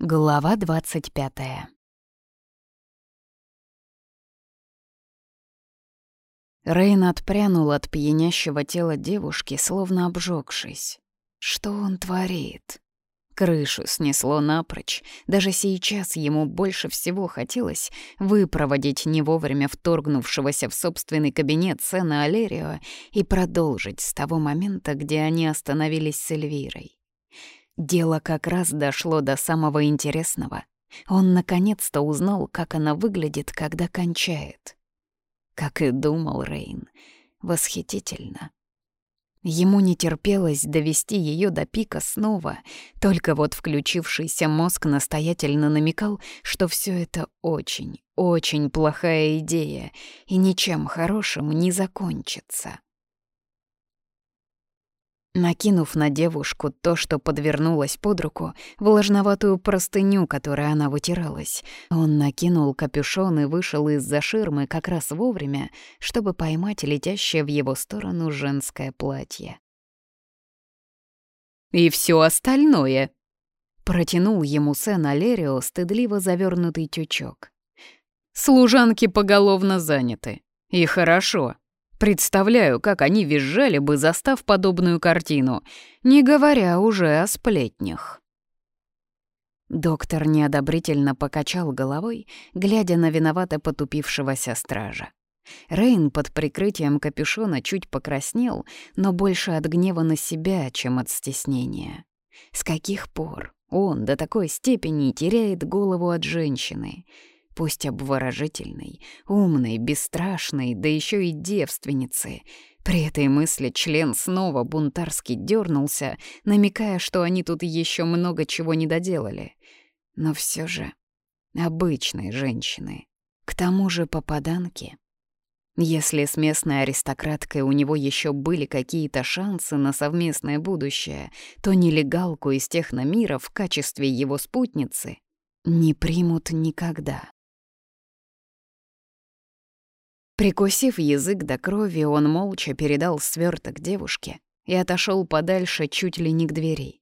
Глава двадцать пятая. Рейн отпрянул от пьянящего тела девушки, словно обжегшись. Что он творит? Крышу снесло напрочь. Даже сейчас ему больше всего хотелось выпроводить не вовремя вторгнувшегося в собственный кабинет сына Алерио и продолжить с того момента, где они остановились с Эльвирой. Дело как раз дошло до самого интересного. Он наконец-то узнал, как она выглядит, когда кончает. Как и думал Рейн, восхитительно. Ему не терпелось довести ее до пика снова, только вот включившийся мозг настоятельно намекал, что все это очень, очень плохая идея и ничем хорошим не закончится. Накинув на девушку то, что подвернулось под руку, влажноватую простыню, которой она вытиралась, он накинул капюшон и вышел из-за ширмы как раз вовремя, чтобы поймать летящее в его сторону женское платье. «И все остальное!» — протянул ему Сен Алерио стыдливо завернутый тючок. «Служанки поголовно заняты. И хорошо, Представляю, как они визжали бы, застав подобную картину, не говоря уже о сплетнях. Доктор неодобрительно покачал головой, глядя на виновато потупившегося стража. Рейн под прикрытием капюшона чуть покраснел, но больше от гнева на себя, чем от стеснения. С каких пор он до такой степени теряет голову от женщины — пусть обворожительной, умной, бесстрашной, да еще и девственницы. При этой мысли член снова бунтарски дернулся, намекая, что они тут еще много чего не доделали. Но все же обычной женщины. К тому же попаданки. Если с местной аристократкой у него еще были какие-то шансы на совместное будущее, то нелегалку из техномира в качестве его спутницы не примут никогда. Прикусив язык до крови, он молча передал сверток девушке и отошел подальше чуть ли не к двери.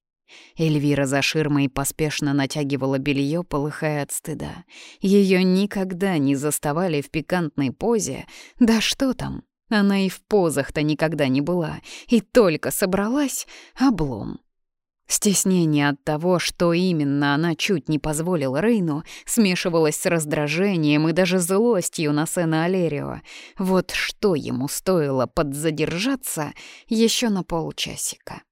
Эльвира за ширмой поспешно натягивала белье, полыхая от стыда. Ее никогда не заставали в пикантной позе. Да что там, она и в позах-то никогда не была. И только собралась — облом. Стеснение от того, что именно она чуть не позволила Рейну, смешивалось с раздражением и даже злостью на сына Алерио. Вот что ему стоило подзадержаться еще на полчасика.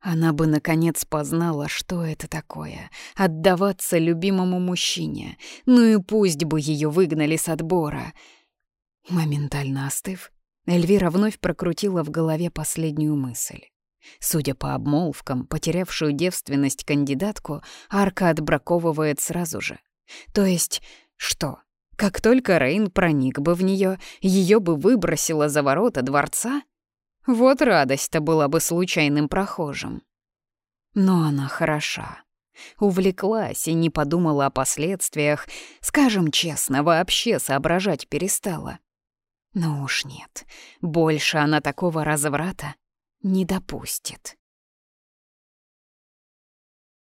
Она бы, наконец, познала, что это такое — отдаваться любимому мужчине. Ну и пусть бы ее выгнали с отбора. Моментально остыв, Эльвира вновь прокрутила в голове последнюю мысль. Судя по обмолвкам, потерявшую девственность кандидатку Арка отбраковывает сразу же. То есть, что? Как только Рейн проник бы в нее, ее бы выбросило за ворота дворца? Вот радость-то была бы случайным прохожим. Но она хороша. Увлеклась и не подумала о последствиях. Скажем честно, вообще соображать перестала. Ну уж нет, больше она такого разврата не допустит.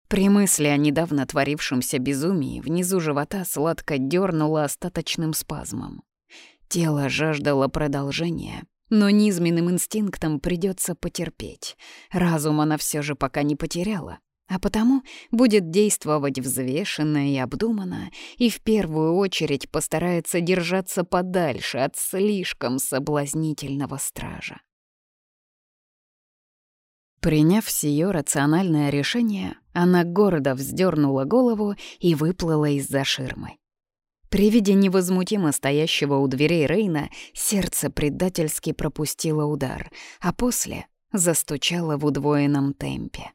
При мысли о недавно творившемся безумии внизу живота сладко дернуло остаточным спазмом. Тело жаждало продолжения, но низменным инстинктом придется потерпеть. Разум она все же пока не потеряла, а потому будет действовать взвешенно и обдуманно, и в первую очередь постарается держаться подальше от слишком соблазнительного стража. Приняв сие рациональное решение, она гордо вздернула голову и выплыла из-за ширмы. При виде невозмутимо стоящего у дверей Рейна сердце предательски пропустило удар, а после застучало в удвоенном темпе.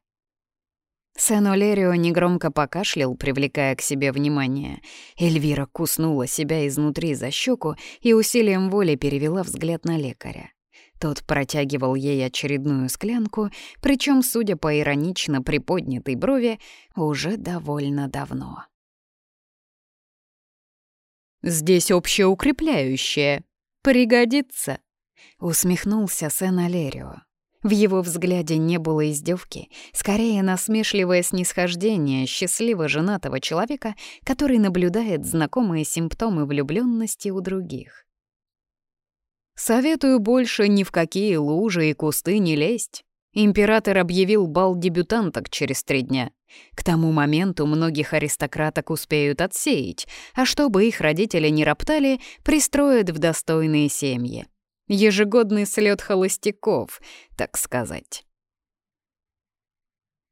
Сен-Олерио негромко покашлял, привлекая к себе внимание. Эльвира куснула себя изнутри за щеку и усилием воли перевела взгляд на лекаря. Тот протягивал ей очередную склянку, причем, судя по иронично приподнятой брови, уже довольно давно. «Здесь общеукрепляющее. Пригодится», — усмехнулся Сен Алерио. В его взгляде не было издевки, скорее насмешливое снисхождение счастливо женатого человека, который наблюдает знакомые симптомы влюбленности у других. «Советую больше ни в какие лужи и кусты не лезть. Император объявил бал дебютанток через три дня. К тому моменту многих аристократок успеют отсеять, а чтобы их родители не роптали, пристроят в достойные семьи. Ежегодный слет холостяков, так сказать.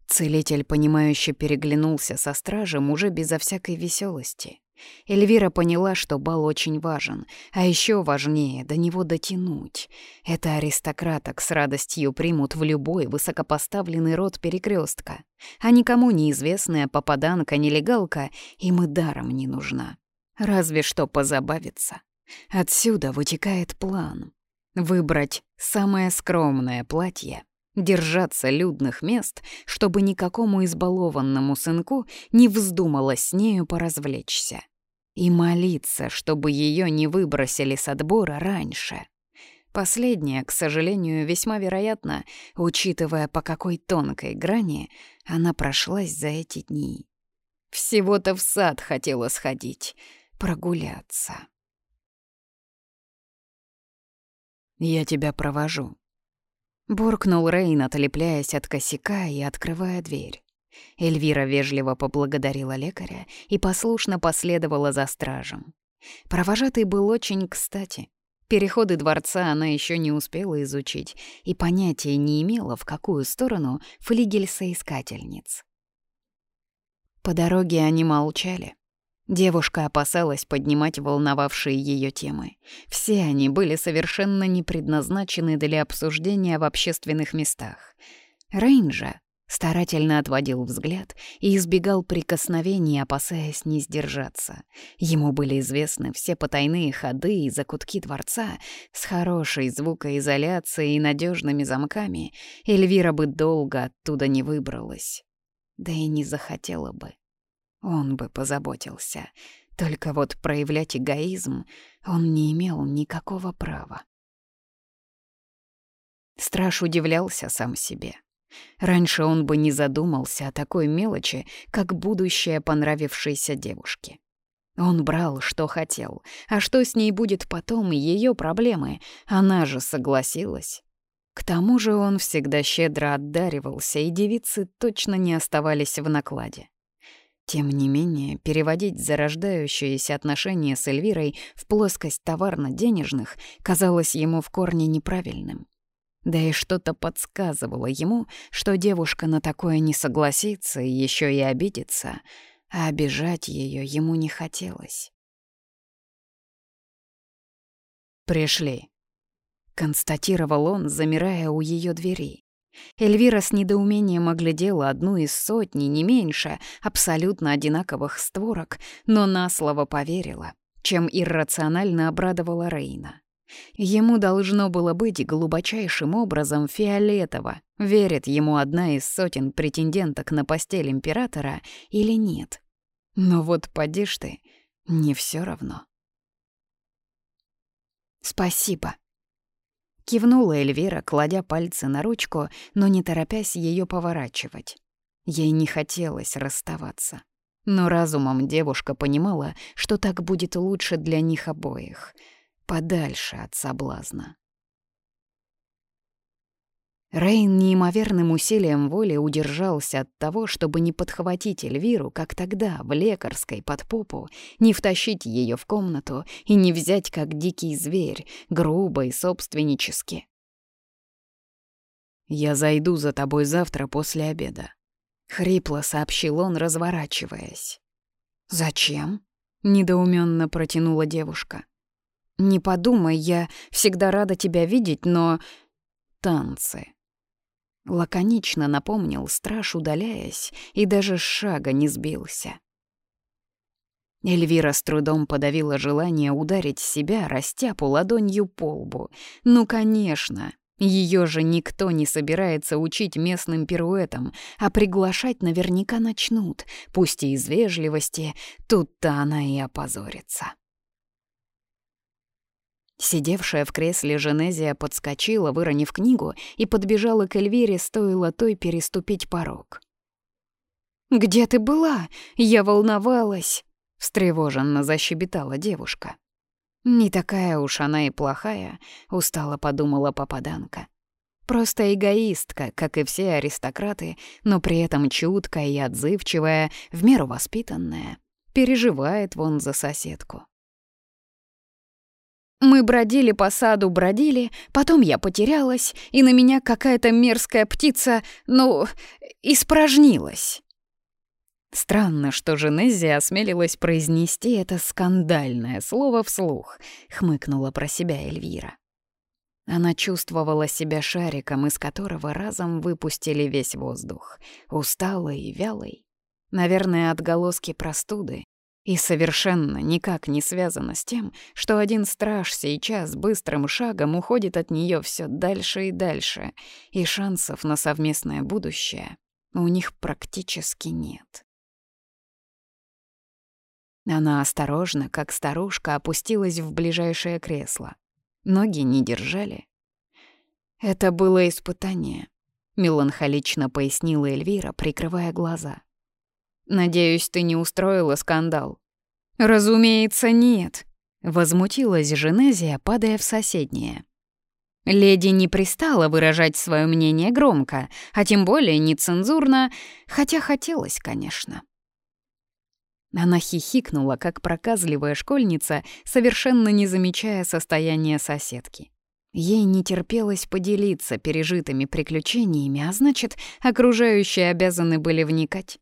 Целитель, понимающе переглянулся со стражем уже безо всякой веселости. Эльвира поняла, что бал очень важен, а еще важнее до него дотянуть. Это аристократок с радостью примут в любой высокопоставленный род перекрестка, а никому неизвестная попаданка-нелегалка им и даром не нужна. Разве что позабавиться. Отсюда вытекает план. Выбрать самое скромное платье, держаться людных мест, чтобы никакому избалованному сынку не вздумалось с нею поразвлечься. И молиться, чтобы ее не выбросили с отбора раньше. Последнее, к сожалению, весьма вероятно, учитывая, по какой тонкой грани она прошлась за эти дни. Всего-то в сад хотела сходить, прогуляться. «Я тебя провожу», Буркнул Рейн, отлепляясь от косяка и открывая дверь. Эльвира вежливо поблагодарила лекаря и послушно последовала за стражем. Провожатый был очень кстати. Переходы дворца она еще не успела изучить и понятия не имела, в какую сторону флигель соискательниц. По дороге они молчали. Девушка опасалась поднимать волновавшие ее темы. Все они были совершенно не предназначены для обсуждения в общественных местах. Рейнджа старательно отводил взгляд и избегал прикосновений, опасаясь не сдержаться. Ему были известны все потайные ходы и закутки дворца с хорошей звукоизоляцией и надежными замками. Эльвира бы долго оттуда не выбралась. Да и не захотела бы. Он бы позаботился. Только вот проявлять эгоизм он не имел никакого права. Страж удивлялся сам себе. Раньше он бы не задумался о такой мелочи, как будущее понравившейся девушке. Он брал, что хотел, а что с ней будет потом, ее проблемы, она же согласилась. К тому же он всегда щедро отдаривался, и девицы точно не оставались в накладе. Тем не менее, переводить зарождающиеся отношения с Эльвирой в плоскость товарно-денежных казалось ему в корне неправильным. Да и что-то подсказывало ему, что девушка на такое не согласится и еще и обидится, а обижать ее ему не хотелось. «Пришли», — констатировал он, замирая у ее двери. Эльвира с недоумением оглядела одну из сотни, не меньше, абсолютно одинаковых створок, но на слово поверила, чем иррационально обрадовала Рейна. Ему должно было быть глубочайшим образом фиолетово, верит ему одна из сотен претенденток на постель императора или нет. Но вот поди ты, не все равно. «Спасибо», Кивнула Эльвира, кладя пальцы на ручку, но не торопясь ее поворачивать. Ей не хотелось расставаться. Но разумом девушка понимала, что так будет лучше для них обоих, подальше от соблазна. Рейн неимоверным усилием воли удержался от того, чтобы не подхватить Эльвиру, как тогда, в лекарской, под попу, не втащить ее в комнату и не взять, как дикий зверь, грубо и собственнически. «Я зайду за тобой завтра после обеда», — хрипло сообщил он, разворачиваясь. «Зачем?» — недоуменно протянула девушка. «Не подумай, я всегда рада тебя видеть, но...» «Танцы», Лаконично напомнил страж, удаляясь, и даже с шага не сбился. Эльвира с трудом подавила желание ударить себя, растяпу ладонью по лбу. Ну, конечно, ее же никто не собирается учить местным пируэтам, а приглашать наверняка начнут, пусть и из вежливости, тут-то она и опозорится. Сидевшая в кресле Женезия подскочила, выронив книгу, и подбежала к Эльвире, стоило той переступить порог. «Где ты была? Я волновалась!» — встревоженно защебетала девушка. «Не такая уж она и плохая», — устало подумала попаданка. Просто эгоистка, как и все аристократы, но при этом чуткая и отзывчивая, в меру воспитанная. Переживает вон за соседку. Мы бродили по саду, бродили, потом я потерялась, и на меня какая-то мерзкая птица, ну, испражнилась. Странно, что Женезия осмелилась произнести это скандальное слово вслух, хмыкнула про себя Эльвира. Она чувствовала себя шариком, из которого разом выпустили весь воздух, усталый и вялый. Наверное, отголоски простуды, и совершенно никак не связано с тем, что один страж сейчас быстрым шагом уходит от нее все дальше и дальше, и шансов на совместное будущее у них практически нет. Она осторожно, как старушка, опустилась в ближайшее кресло. Ноги не держали. «Это было испытание», — меланхолично пояснила Эльвира, прикрывая глаза. «Надеюсь, ты не устроила скандал?» «Разумеется, нет», — возмутилась Женезия, падая в соседнее. Леди не пристала выражать свое мнение громко, а тем более нецензурно, хотя хотелось, конечно. Она хихикнула, как проказливая школьница, совершенно не замечая состояния соседки. Ей не терпелось поделиться пережитыми приключениями, а значит, окружающие обязаны были вникать.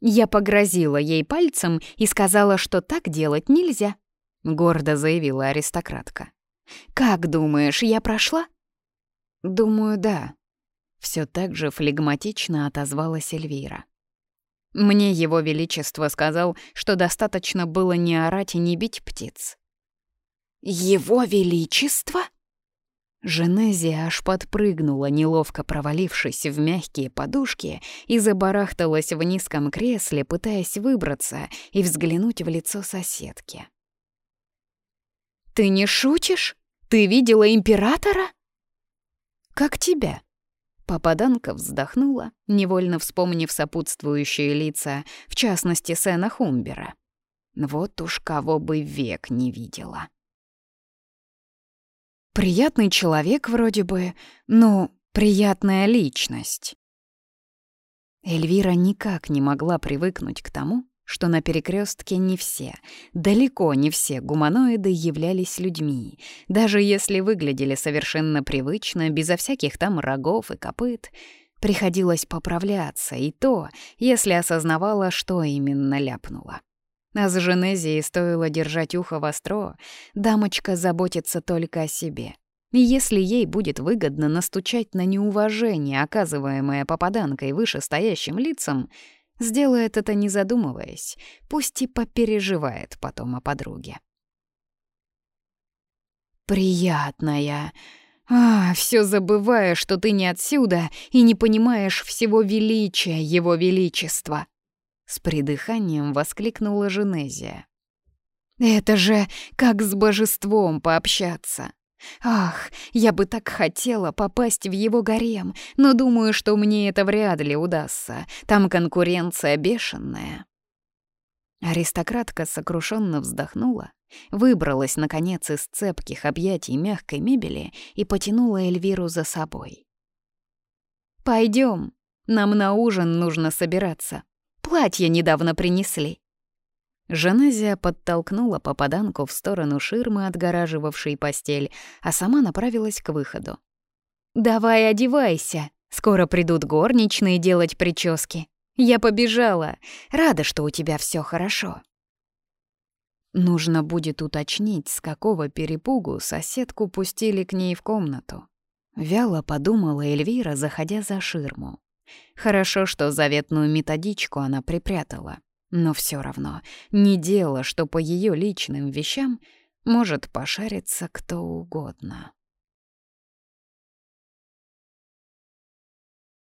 «Я погрозила ей пальцем и сказала, что так делать нельзя», — гордо заявила аристократка. «Как думаешь, я прошла?» «Думаю, да», — все так же флегматично отозвалась Эльвира. Мне его величество сказал, что достаточно было не орать и не бить птиц. «Его величество?» Женезия аж подпрыгнула, неловко провалившись в мягкие подушки, и забарахталась в низком кресле, пытаясь выбраться и взглянуть в лицо соседки. «Ты не шутишь? Ты видела императора?» «Как тебя?» Попаданка вздохнула, невольно вспомнив сопутствующие лица, в частности, Сэна Хумбера. Вот уж кого бы век не видела. Приятный человек вроде бы, но приятная личность. Эльвира никак не могла привыкнуть к тому, что на перекрестке не все, далеко не все гуманоиды являлись людьми, даже если выглядели совершенно привычно, безо всяких там рогов и копыт. Приходилось поправляться, и то, если осознавала, что именно ляпнула. А с Женезией стоило держать ухо востро, дамочка заботится только о себе. И если ей будет выгодно настучать на неуважение, оказываемое попаданкой вышестоящим лицам, Сделает это не задумываясь, пусть и попереживает потом о подруге. «Приятная. А, все забывая, что ты не отсюда и не понимаешь всего величия его величества!» С придыханием воскликнула Женезия. «Это же как с божеством пообщаться!» Ах, я бы так хотела попасть в его гарем, но думаю, что мне это вряд ли удастся. Там конкуренция бешеная. Аристократка сокрушенно вздохнула, выбралась, наконец, из цепких объятий мягкой мебели и потянула Эльвиру за собой. Пойдем, нам на ужин нужно собираться. Платье недавно принесли». Жанезия подтолкнула попаданку в сторону ширмы, отгораживавшей постель, а сама направилась к выходу. «Давай одевайся, скоро придут горничные делать прически. Я побежала, рада, что у тебя все хорошо». Нужно будет уточнить, с какого перепугу соседку пустили к ней в комнату. Вяло подумала Эльвира, заходя за ширму. Хорошо, что заветную методичку она припрятала. Но все равно не дело, что по ее личным вещам может пошариться кто угодно.